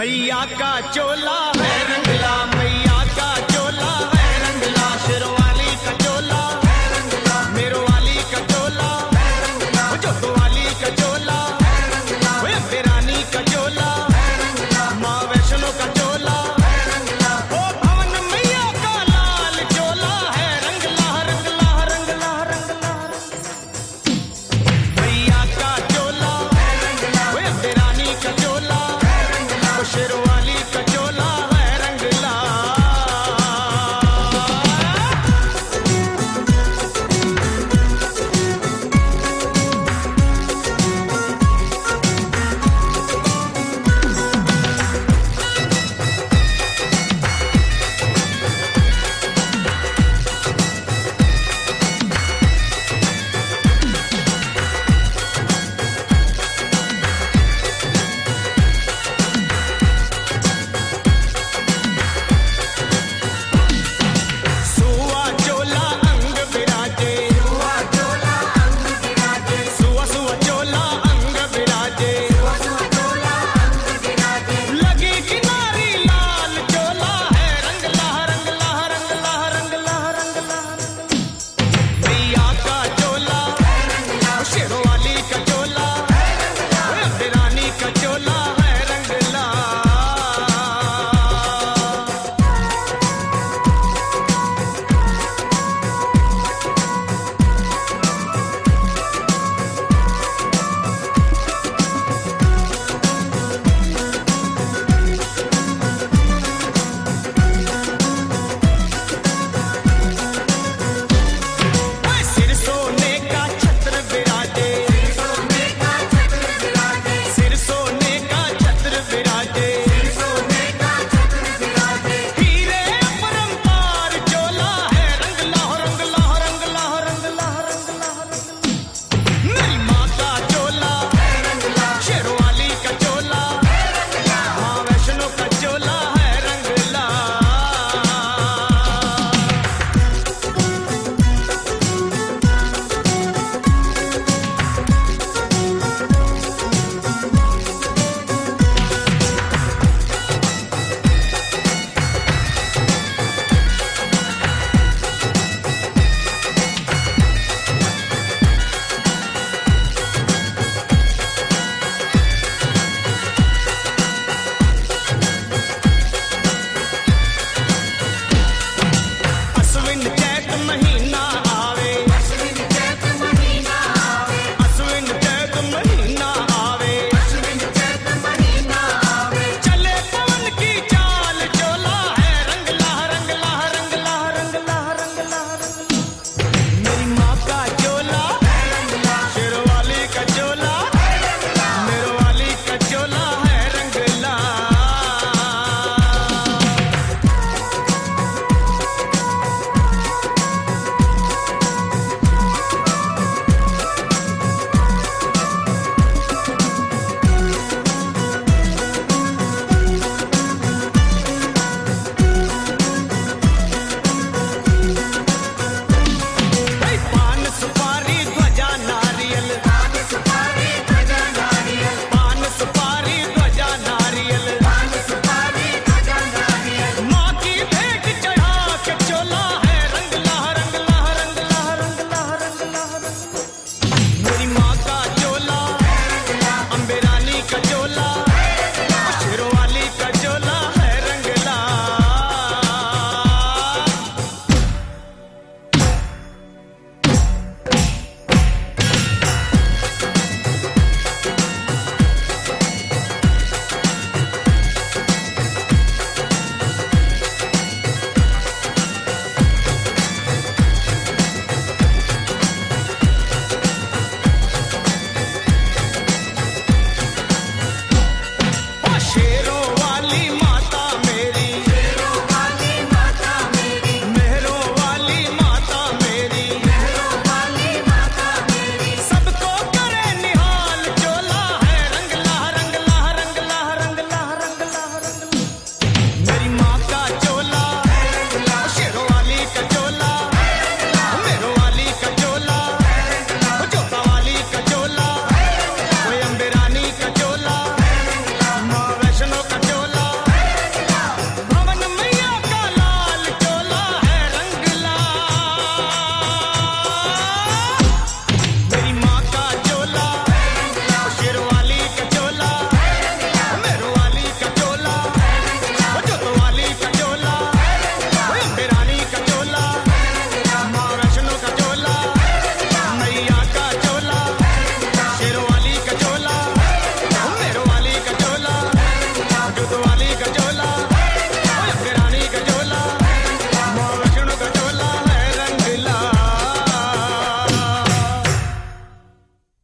मैया का चोला है।